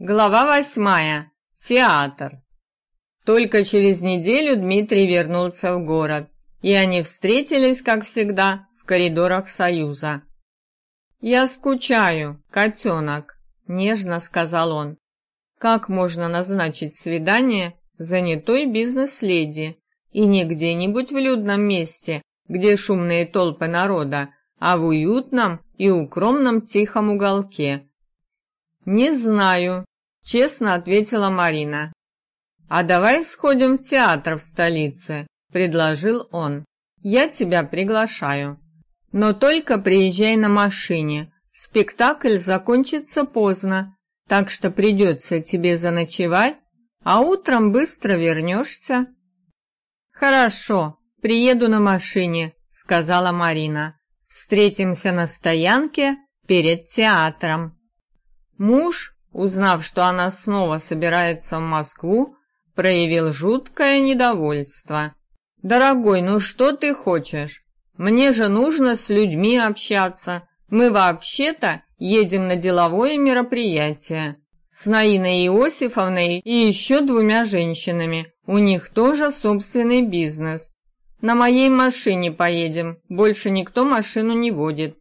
Глава восьмая. Театр. Только через неделю Дмитрий вернулся в город, и они встретились, как всегда, в коридорах Союза. «Я скучаю, котенок», — нежно сказал он. «Как можно назначить свидание занятой бизнес-леди и не где-нибудь в людном месте, где шумные толпы народа, а в уютном и укромном тихом уголке?» «Не знаю», честно ответила Марина. А давай сходим в театр в столице, предложил он. Я тебя приглашаю. Но только приезжай на машине. Спектакль закончится поздно, так что придется тебе заночевать, а утром быстро вернешься. Хорошо, приеду на машине, сказала Марина. Встретимся на стоянке перед театром. Муж узнав, что она снова собирается в Москву, проявил жуткое недовольство. «Дорогой, ну что ты хочешь? Мне же нужно с людьми общаться. Мы вообще-то едем на деловое мероприятие. С Наиной Иосифовной и еще двумя женщинами. У них тоже собственный бизнес. На моей машине поедем, больше никто машину не водит».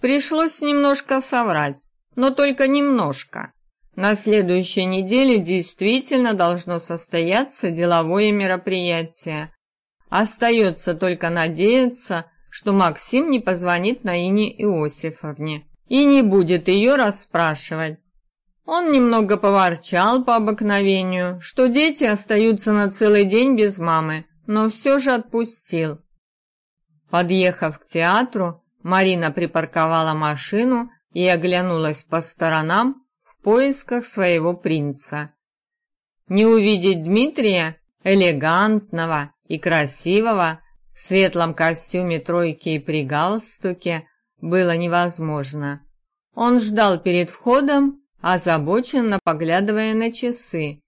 Пришлось немножко соврать но только немножко. На следующей неделе действительно должно состояться деловое мероприятие. Остается только надеяться, что Максим не позвонит Наине Иосифовне и не будет ее расспрашивать. Он немного поворчал по обыкновению, что дети остаются на целый день без мамы, но все же отпустил. Подъехав к театру, Марина припарковала машину и оглянулась по сторонам в поисках своего принца. Не увидеть Дмитрия, элегантного и красивого, в светлом костюме тройки и при галстуке, было невозможно. Он ждал перед входом, озабоченно поглядывая на часы.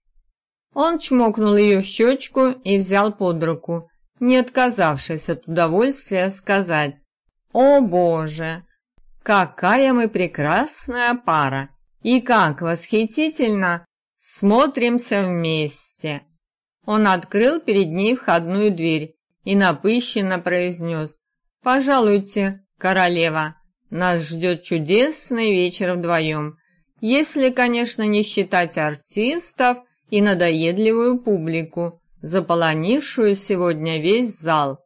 Он чмокнул ее в щечку и взял под руку, не отказавшись от удовольствия сказать «О, Боже!» Какая мы прекрасная пара! И как восхитительно смотримся вместе!» Он открыл перед ней входную дверь и напыщенно произнес «Пожалуйте, королева, нас ждет чудесный вечер вдвоем, если, конечно, не считать артистов и надоедливую публику, заполонившую сегодня весь зал.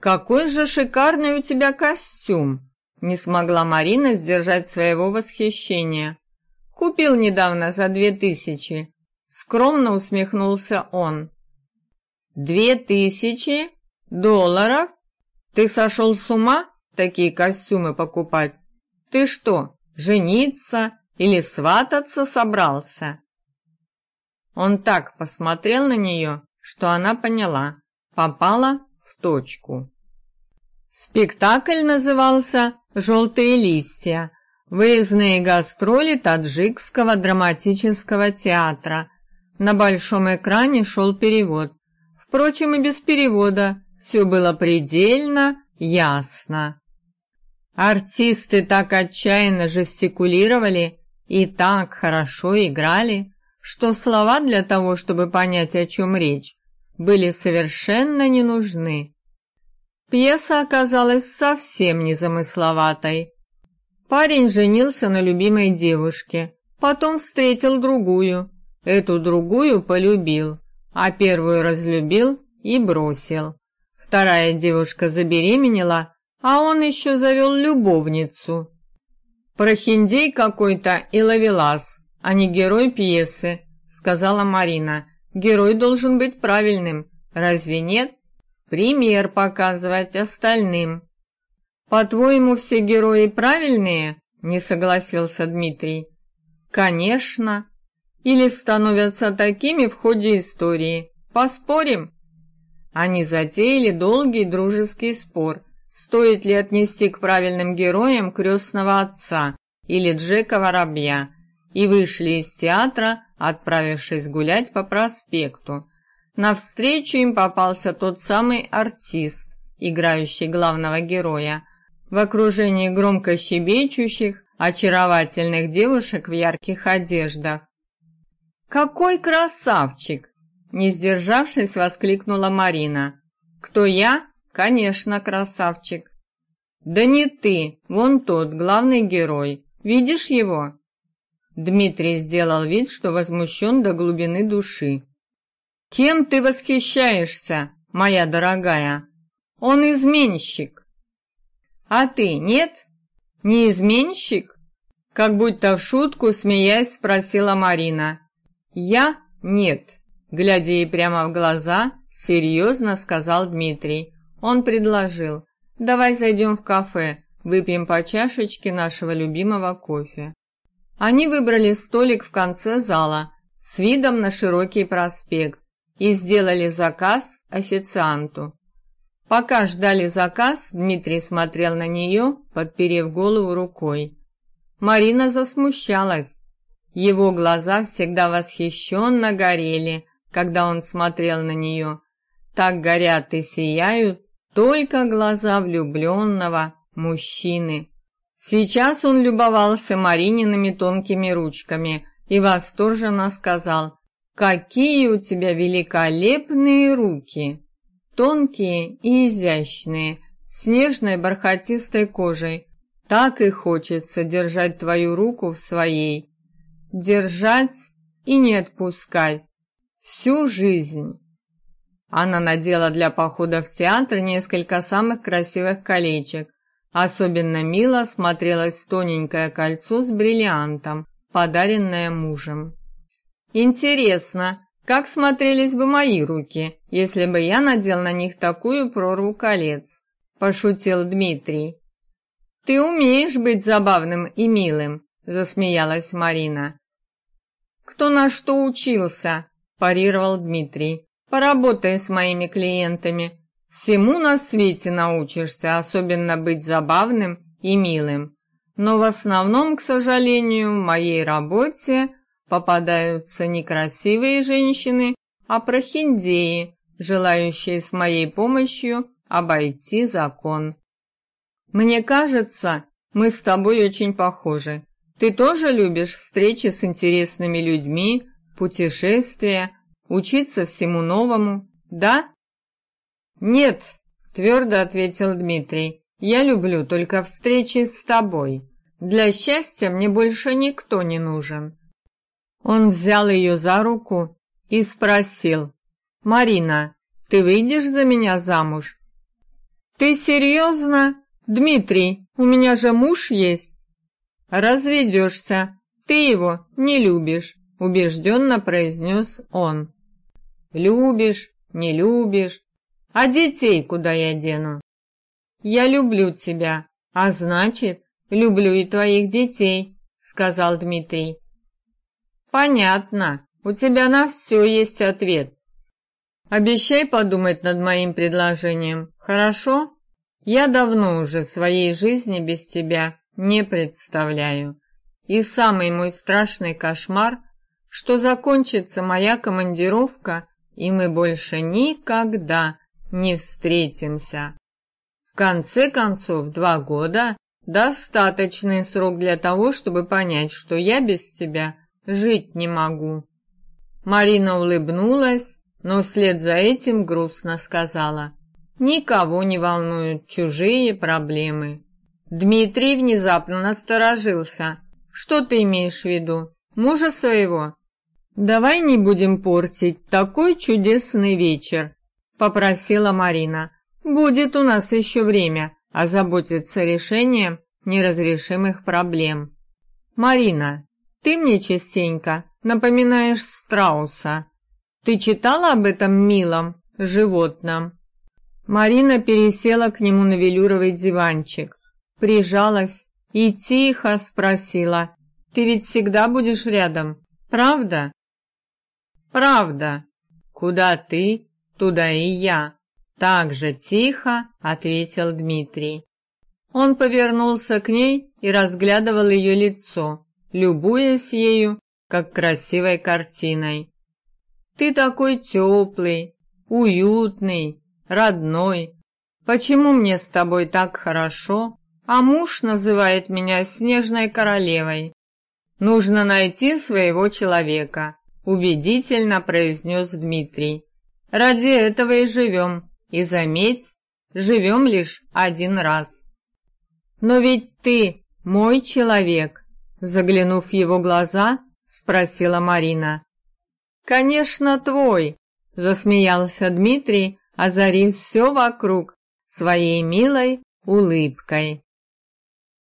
Какой же шикарный у тебя костюм!» Не смогла Марина сдержать своего восхищения. Купил недавно за две тысячи. Скромно усмехнулся он. Две тысячи долларов? Ты сошел с ума такие костюмы покупать? Ты что, жениться или свататься собрался? Он так посмотрел на нее, что она поняла, попала в точку. Спектакль назывался «Желтые листья», выездные гастроли Таджикского драматического театра. На большом экране шел перевод. Впрочем, и без перевода все было предельно ясно. Артисты так отчаянно жестикулировали и так хорошо играли, что слова для того, чтобы понять, о чем речь, были совершенно не нужны. Пьеса оказалась совсем незамысловатой. Парень женился на любимой девушке, потом встретил другую. Эту другую полюбил, а первую разлюбил и бросил. Вторая девушка забеременела, а он еще завел любовницу. «Прохиндей какой-то и ловелас, а не герой пьесы», — сказала Марина. «Герой должен быть правильным, разве нет?» Пример показывать остальным. По-твоему, все герои правильные? Не согласился Дмитрий. Конечно. Или становятся такими в ходе истории. Поспорим? Они затеяли долгий дружеский спор, стоит ли отнести к правильным героям крестного отца или Джека Воробья, и вышли из театра, отправившись гулять по проспекту. Навстречу им попался тот самый артист, играющий главного героя, в окружении громко щебечущих, очаровательных девушек в ярких одеждах. «Какой красавчик!» – не сдержавшись, воскликнула Марина. «Кто я? Конечно, красавчик!» «Да не ты, вон тот, главный герой. Видишь его?» Дмитрий сделал вид, что возмущен до глубины души. «Кем ты восхищаешься, моя дорогая? Он изменщик!» «А ты нет? Не изменщик?» Как будто в шутку, смеясь, спросила Марина. «Я? Нет». Глядя ей прямо в глаза, серьезно сказал Дмитрий. Он предложил. «Давай зайдем в кафе, выпьем по чашечке нашего любимого кофе». Они выбрали столик в конце зала с видом на широкий проспект и сделали заказ официанту. Пока ждали заказ, Дмитрий смотрел на нее, подперев голову рукой. Марина засмущалась. Его глаза всегда восхищенно горели, когда он смотрел на нее. Так горят и сияют только глаза влюбленного мужчины. Сейчас он любовался Мариниными тонкими ручками и восторженно сказал «Какие у тебя великолепные руки!» Тонкие и изящные, с нежной бархатистой кожей. Так и хочется держать твою руку в своей. Держать и не отпускать. Всю жизнь. Она надела для похода в театр несколько самых красивых колечек. Особенно мило смотрелось тоненькое кольцо с бриллиантом, подаренное мужем. Интересно, как смотрелись бы мои руки, если бы я надел на них такую прорву колец? Пошутил Дмитрий. Ты умеешь быть забавным и милым, засмеялась Марина. Кто на что учился? парировал Дмитрий. Поработай с моими клиентами. Всему на свете научишься, особенно быть забавным и милым. Но в основном, к сожалению, в моей работе попадаются не красивые женщины, а прохиндеи, желающие с моей помощью обойти закон. Мне кажется, мы с тобой очень похожи. Ты тоже любишь встречи с интересными людьми, путешествия, учиться всему новому, да? Нет, твердо ответил Дмитрий. Я люблю только встречи с тобой. Для счастья мне больше никто не нужен. Он взял ее за руку и спросил: "Марина, ты выйдешь за меня замуж?" "Ты серьезно? Дмитрий, у меня же муж есть". "Разведешься. Ты его не любишь", убежденно произнес он. "Любишь, не любишь, а детей куда я дену?" "Я люблю тебя, а значит, люблю и твоих детей", сказал Дмитрий. Понятно. У тебя на все есть ответ. Обещай подумать над моим предложением. Хорошо? Я давно уже своей жизни без тебя не представляю. И самый мой страшный кошмар, что закончится моя командировка, и мы больше никогда не встретимся. В конце концов, два года достаточный срок для того, чтобы понять, что я без тебя жить не могу. Марина улыбнулась, но вслед за этим грустно сказала: "Никого не волнуют чужие проблемы". Дмитрий внезапно насторожился. "Что ты имеешь в виду? Мужа своего?" "Давай не будем портить такой чудесный вечер", попросила Марина. "Будет у нас еще время озаботиться решением неразрешимых проблем". "Марина, ты мне частенько напоминаешь страуса. Ты читала об этом милом животном? Марина пересела к нему на велюровый диванчик, прижалась и тихо спросила: "Ты ведь всегда будешь рядом, правда?" "Правда. Куда ты, туда и я", так же тихо ответил Дмитрий. Он повернулся к ней и разглядывал ее лицо любуясь ею, как красивой картиной. Ты такой теплый, уютный, родной. Почему мне с тобой так хорошо? а муж называет меня снежной королевой. Нужно найти своего человека, убедительно произнес Дмитрий. Ради этого и живем. И заметь, живем лишь один раз. Но ведь ты мой человек, заглянув в его глаза, спросила Марина. Конечно, твой, засмеялся Дмитрий, озарив все вокруг своей милой улыбкой.